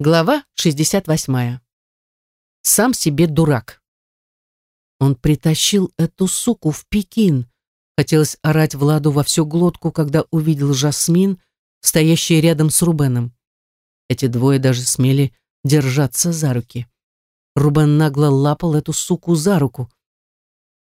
Глава 68. Сам себе дурак. Он притащил эту суку в Пекин. Хотелось орать Владу во всю глотку, когда увидел Жасмин, стоящий рядом с Рубеном. Эти двое даже смели держаться за руки. Рубен нагло лапал эту суку за руку.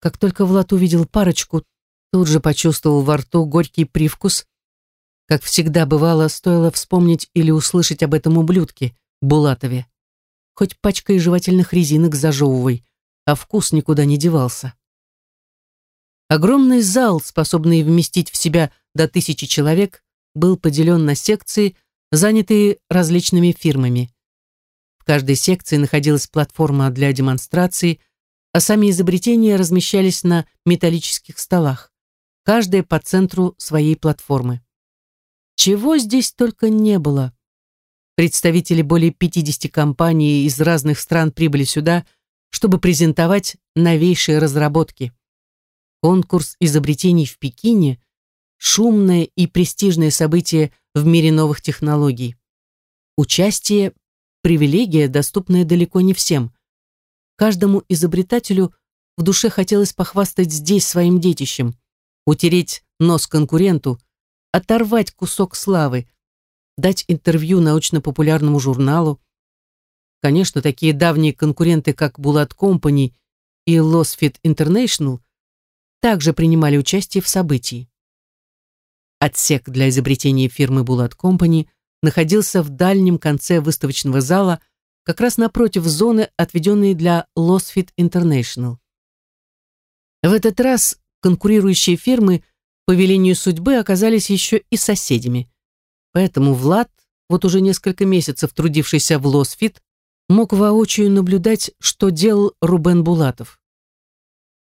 Как только Влад увидел парочку, тут же почувствовал во рту горький привкус как всегда бывало, стоило вспомнить или услышать об этом ублюдке, Булатове. Хоть пачкой жевательных резинок зажевывай, а вкус никуда не девался. Огромный зал, способный вместить в себя до тысячи человек, был поделен на секции, занятые различными фирмами. В каждой секции находилась платформа для демонстрации, а сами изобретения размещались на металлических столах, каждая по центру своей платформы. Чего здесь только не было. Представители более 50 компаний из разных стран прибыли сюда, чтобы презентовать новейшие разработки. Конкурс изобретений в Пекине – шумное и престижное событие в мире новых технологий. Участие – привилегия, доступная далеко не всем. Каждому изобретателю в душе хотелось похвастать здесь своим детищем, утереть нос конкуренту – оторвать кусок славы, дать интервью научно-популярному журналу. Конечно, такие давние конкуренты, как Булат Компани и Losfit International, также принимали участие в событии. Отсек для изобретения фирмы Булат Компани находился в дальнем конце выставочного зала, как раз напротив зоны, отведенной для Losfit International. В этот раз конкурирующие фирмы по велению судьбы оказались еще и соседями. Поэтому Влад, вот уже несколько месяцев трудившийся в Лосфит, мог воочию наблюдать, что делал Рубен Булатов.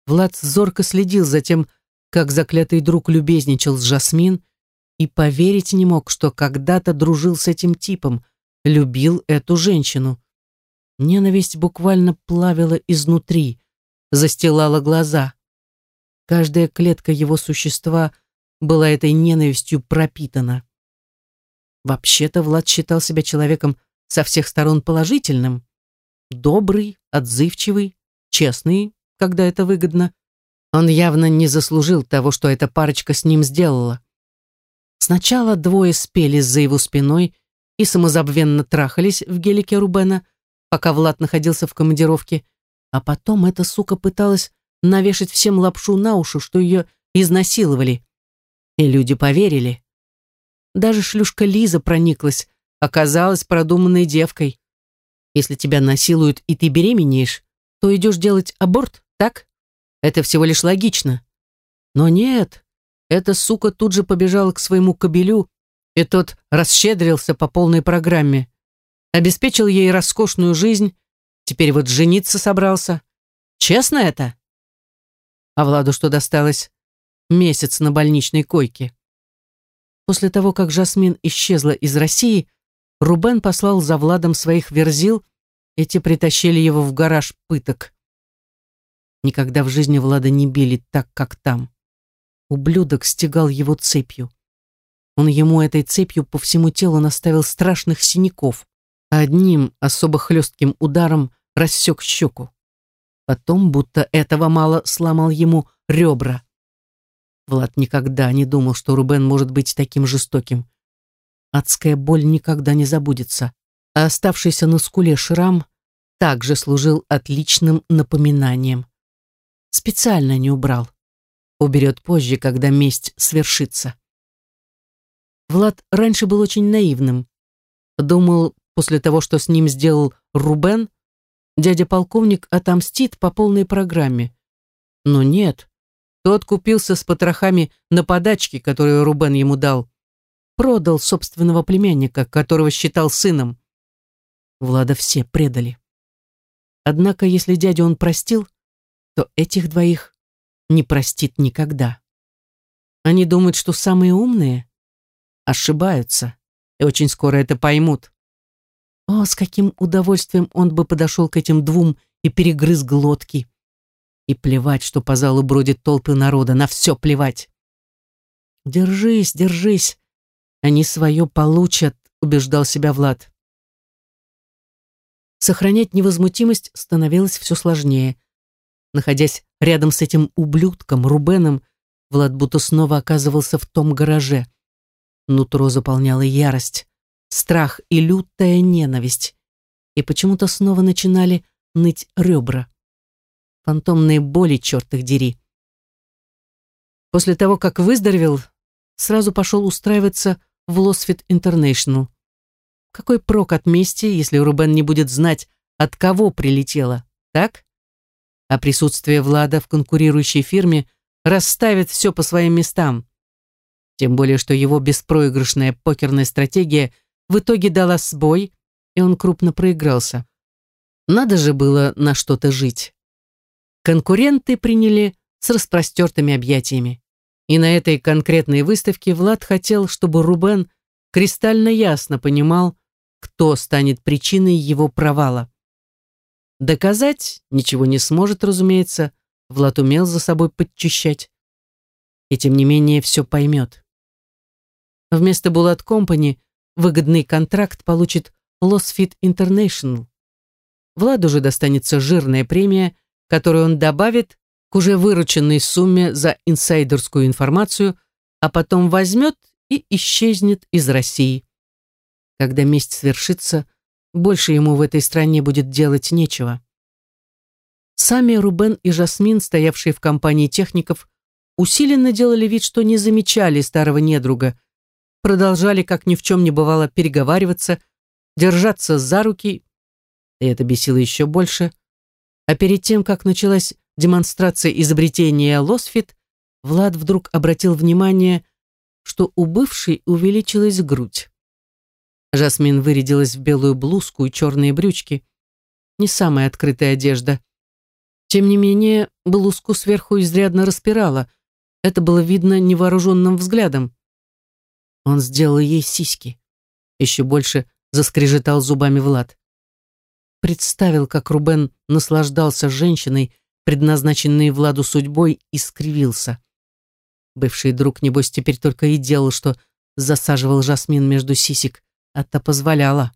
Влад зорко следил за тем, как заклятый друг любезничал с Жасмин, и поверить не мог, что когда-то дружил с этим типом, любил эту женщину. Ненависть буквально плавила изнутри, застилала глаза. Каждая клетка его существа была этой ненавистью пропитана. Вообще-то Влад считал себя человеком со всех сторон положительным. Добрый, отзывчивый, честный, когда это выгодно. Он явно не заслужил того, что эта парочка с ним сделала. Сначала двое спели за его спиной и самозабвенно трахались в гелике Рубена, пока Влад находился в командировке, а потом эта сука пыталась навешать всем лапшу на уши, что ее изнасиловали. И люди поверили. Даже шлюшка Лиза прониклась, оказалась продуманной девкой. Если тебя насилуют и ты беременеешь, то идешь делать аборт, так? Это всего лишь логично. Но нет, эта сука тут же побежала к своему кобелю, и тот расщедрился по полной программе. Обеспечил ей роскошную жизнь, теперь вот жениться собрался. Честно это? А Владу что досталось? Месяц на больничной койке. После того, как Жасмин исчезла из России, Рубен послал за Владом своих верзил, и те притащили его в гараж пыток. Никогда в жизни Влада не били так, как там. Ублюдок стегал его цепью. Он ему этой цепью по всему телу наставил страшных синяков, а одним особо хлестким ударом рассек щеку. Потом, будто этого мало, сломал ему ребра. Влад никогда не думал, что Рубен может быть таким жестоким. Адская боль никогда не забудется, а оставшийся на скуле шрам также служил отличным напоминанием. Специально не убрал. Уберет позже, когда месть свершится. Влад раньше был очень наивным. Думал, после того, что с ним сделал Рубен, дядя-полковник отомстит по полной программе. Но нет, тот купился с потрохами на подачки, которые Рубен ему дал. Продал собственного племянника, которого считал сыном. Влада все предали. Однако, если дядю он простил, то этих двоих не простит никогда. Они думают, что самые умные ошибаются, и очень скоро это поймут. О, с каким удовольствием он бы подошел к этим двум и перегрыз глотки. И плевать, что по залу бродит толпы народа, на все плевать. «Держись, держись, они свое получат», — убеждал себя Влад. Сохранять невозмутимость становилось все сложнее. Находясь рядом с этим ублюдком, Рубеном, Влад будто снова оказывался в том гараже. Нутро заполняла ярость, страх и лютая ненависть. И почему-то снова начинали ныть ребра. Фантомные боли, черт их дери. После того, как выздоровел, сразу пошел устраиваться в Лосфит Интернешнл. Какой прок от мести, если Рубен не будет знать, от кого прилетело, так? А присутствие Влада в конкурирующей фирме расставит все по своим местам. Тем более, что его беспроигрышная покерная стратегия в итоге дала сбой, и он крупно проигрался. Надо же было на что-то жить. Конкуренты приняли с распростертыми объятиями. И на этой конкретной выставке Влад хотел, чтобы Рубен кристально ясно понимал, кто станет причиной его провала. Доказать ничего не сможет, разумеется, Влад умел за собой подчищать. И тем не менее все поймет. Вместо Булат Компани выгодный контракт получит Losfit International. Владу же достанется жирная премия, которую он добавит к уже вырученной сумме за инсайдерскую информацию, а потом возьмет и исчезнет из России. Когда месть свершится, больше ему в этой стране будет делать нечего. Сами Рубен и Жасмин, стоявшие в компании техников, усиленно делали вид, что не замечали старого недруга, продолжали, как ни в чем не бывало, переговариваться, держаться за руки, и это бесило еще больше. А перед тем, как началась демонстрация изобретения Лосфит, Влад вдруг обратил внимание, что у бывшей увеличилась грудь. Жасмин вырядилась в белую блузку и черные брючки. Не самая открытая одежда. Тем не менее, блузку сверху изрядно распирала. Это было видно невооруженным взглядом. Он сделал ей сиськи. Еще больше заскрежетал зубами Влад. Представил, как Рубен наслаждался женщиной, предназначенной Владу судьбой, и скривился. Бывший друг, небось, теперь только и делал, что засаживал Жасмин между сисек, а та позволяла.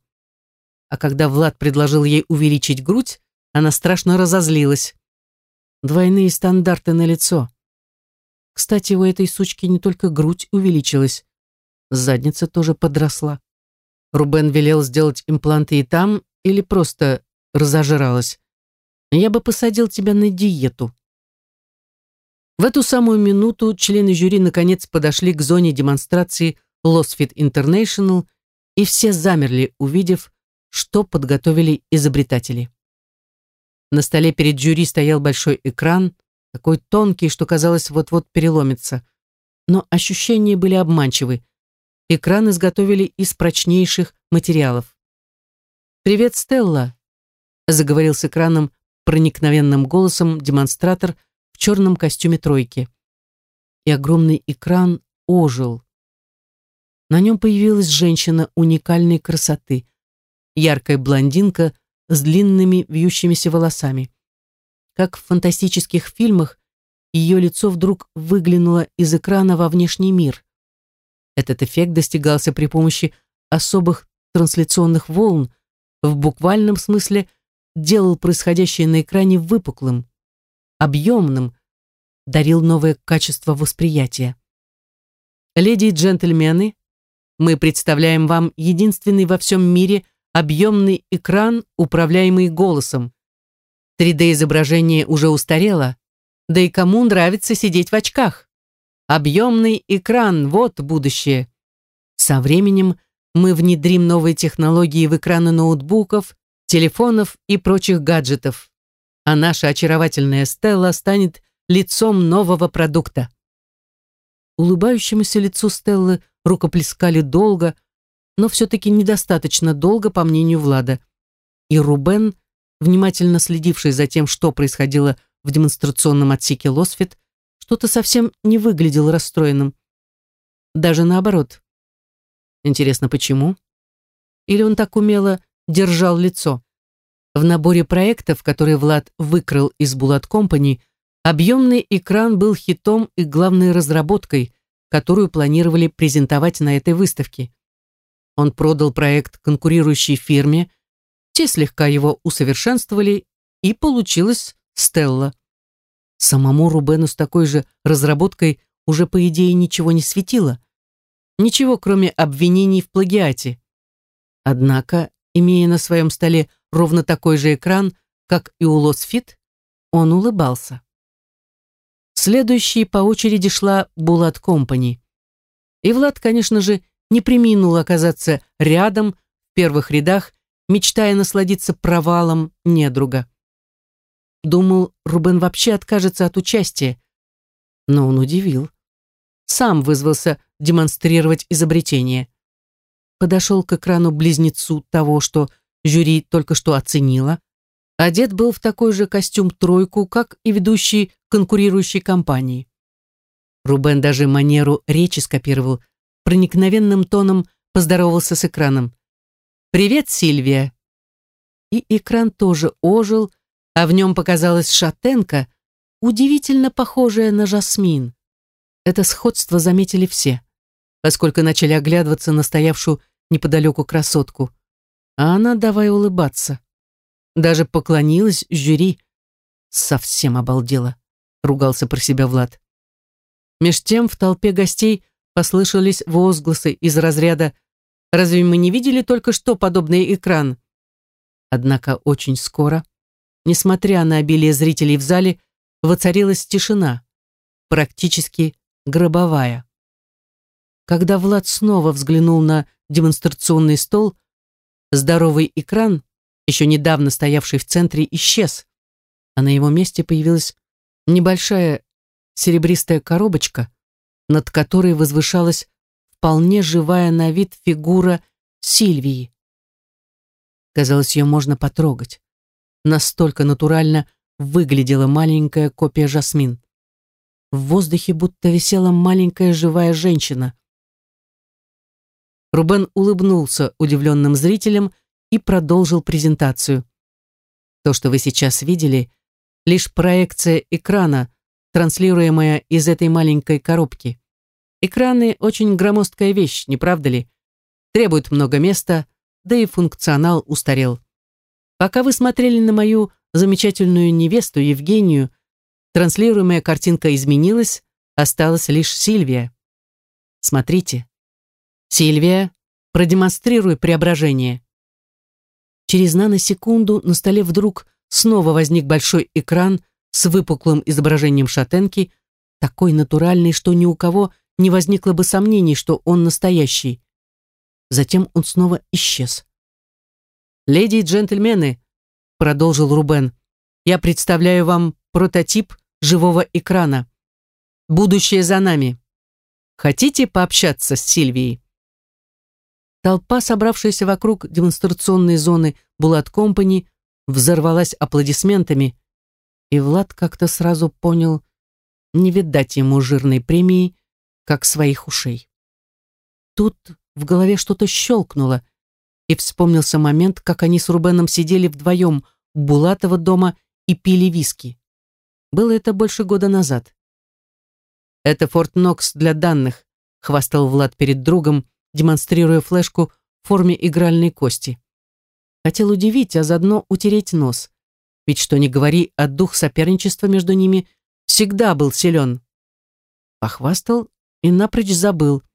А когда Влад предложил ей увеличить грудь, она страшно разозлилась. Двойные стандарты на лицо. Кстати, у этой сучки не только грудь увеличилась, задница тоже подросла. Рубен велел сделать импланты и там, или просто разожралась. Я бы посадил тебя на диету. В эту самую минуту члены жюри наконец подошли к зоне демонстрации Losfit International и все замерли, увидев, что подготовили изобретатели. На столе перед жюри стоял большой экран, такой тонкий, что казалось вот-вот переломится. Но ощущения были обманчивы. Экран изготовили из прочнейших материалов. «Привет, Стелла», — заговорил с экраном проникновенным голосом демонстратор в черном костюме тройки. И огромный экран ожил. На нем появилась женщина уникальной красоты, яркая блондинка с длинными вьющимися волосами. Как в фантастических фильмах, ее лицо вдруг выглянуло из экрана во внешний мир. Этот эффект достигался при помощи особых трансляционных волн, в буквальном смысле делал происходящее на экране выпуклым, объемным, дарил новое качество восприятия. Леди и джентльмены, мы представляем вам единственный во всем мире объемный экран, управляемый голосом. 3D-изображение уже устарело, да и кому нравится сидеть в очках? Объемный экран – вот будущее. Со временем мы внедрим новые технологии в экраны ноутбуков, телефонов и прочих гаджетов, а наша очаровательная Стелла станет лицом нового продукта. Улыбающемуся лицу Стеллы рукоплескали долго, но все-таки недостаточно долго, по мнению Влада. И Рубен, внимательно следивший за тем, что происходило в демонстрационном отсеке Лосфит, что-то совсем не выглядел расстроенным. Даже наоборот. Интересно, почему? Или он так умело держал лицо? В наборе проектов, которые Влад выкрал из Булат Компани, объемный экран был хитом и главной разработкой, которую планировали презентовать на этой выставке. Он продал проект конкурирующей фирме, Те слегка его усовершенствовали, и получилась Стелла. Самому Рубену с такой же разработкой уже, по идее, ничего не светило. Ничего, кроме обвинений в плагиате. Однако, имея на своем столе ровно такой же экран, как и у Лосфит, он улыбался. Следующей по очереди шла Булат Компани. И Влад, конечно же, не приминул оказаться рядом, в первых рядах, мечтая насладиться провалом недруга. Думал, Рубен вообще откажется от участия. Но он удивил. Сам вызвался демонстрировать изобретение. Подошел к экрану близнецу того, что жюри только что оценило. Одет был в такой же костюм-тройку, как и ведущий конкурирующей компании. Рубен даже манеру речи скопировал, проникновенным тоном поздоровался с экраном. «Привет, Сильвия!» И экран тоже ожил, а в нем показалась шатенка, удивительно похожая на Жасмин. Это сходство заметили все, поскольку начали оглядываться на стоявшую неподалеку красотку. А она давай улыбаться. Даже поклонилась жюри. Совсем обалдела, ругался про себя Влад. Меж тем в толпе гостей послышались возгласы из разряда «Разве мы не видели только что подобный экран?» Однако очень скоро несмотря на обилие зрителей в зале, воцарилась тишина, практически гробовая. Когда Влад снова взглянул на демонстрационный стол, здоровый экран, еще недавно стоявший в центре, исчез, а на его месте появилась небольшая серебристая коробочка, над которой возвышалась вполне живая на вид фигура Сильвии. Казалось, ее можно потрогать. Настолько натурально выглядела маленькая копия Жасмин. В воздухе будто висела маленькая живая женщина. Рубен улыбнулся удивленным зрителям и продолжил презентацию. То, что вы сейчас видели, лишь проекция экрана, транслируемая из этой маленькой коробки. Экраны очень громоздкая вещь, не правда ли? Требуют много места, да и функционал устарел. Пока вы смотрели на мою замечательную невесту Евгению, транслируемая картинка изменилась, осталась лишь Сильвия. Смотрите. Сильвия, продемонстрируй преображение. Через наносекунду на столе вдруг снова возник большой экран с выпуклым изображением шатенки, такой натуральный, что ни у кого не возникло бы сомнений, что он настоящий. Затем он снова исчез. «Леди и джентльмены», — продолжил Рубен, «я представляю вам прототип живого экрана. Будущее за нами. Хотите пообщаться с Сильвией?» Толпа, собравшаяся вокруг демонстрационной зоны Булат Компани, взорвалась аплодисментами, и Влад как-то сразу понял, не видать ему жирной премии, как своих ушей. Тут в голове что-то щелкнуло — и вспомнился момент, как они с Рубеном сидели вдвоем у Булатова дома и пили виски. Было это больше года назад. «Это Форт Нокс для данных», — хвастал Влад перед другом, демонстрируя флешку в форме игральной кости. Хотел удивить, а заодно утереть нос. Ведь что ни говори, а дух соперничества между ними всегда был силен. Похвастал и напрочь забыл —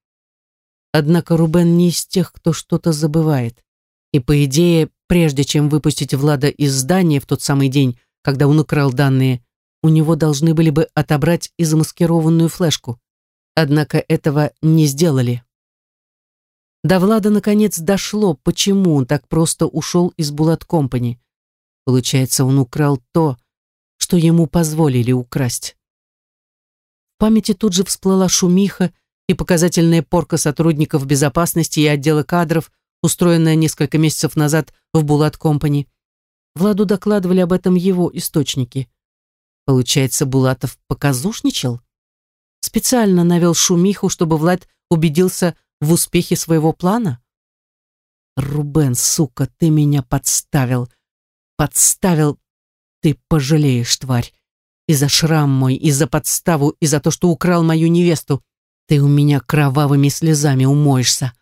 Однако Рубен не из тех, кто что-то забывает. И, по идее, прежде чем выпустить Влада из здания в тот самый день, когда он украл данные, у него должны были бы отобрать и замаскированную флешку. Однако этого не сделали. До Влада наконец дошло, почему он так просто ушел из Булат Компани. Получается, он украл то, что ему позволили украсть. В памяти тут же всплыла шумиха и показательная порка сотрудников безопасности и отдела кадров, устроенная несколько месяцев назад в Булат Компани. Владу докладывали об этом его источники. Получается, Булатов показушничал? Специально навел шумиху, чтобы Влад убедился в успехе своего плана? Рубен, сука, ты меня подставил. Подставил. Ты пожалеешь, тварь. И за шрам мой, и за подставу, и за то, что украл мою невесту. Ты у меня кровавыми слезами умоешься.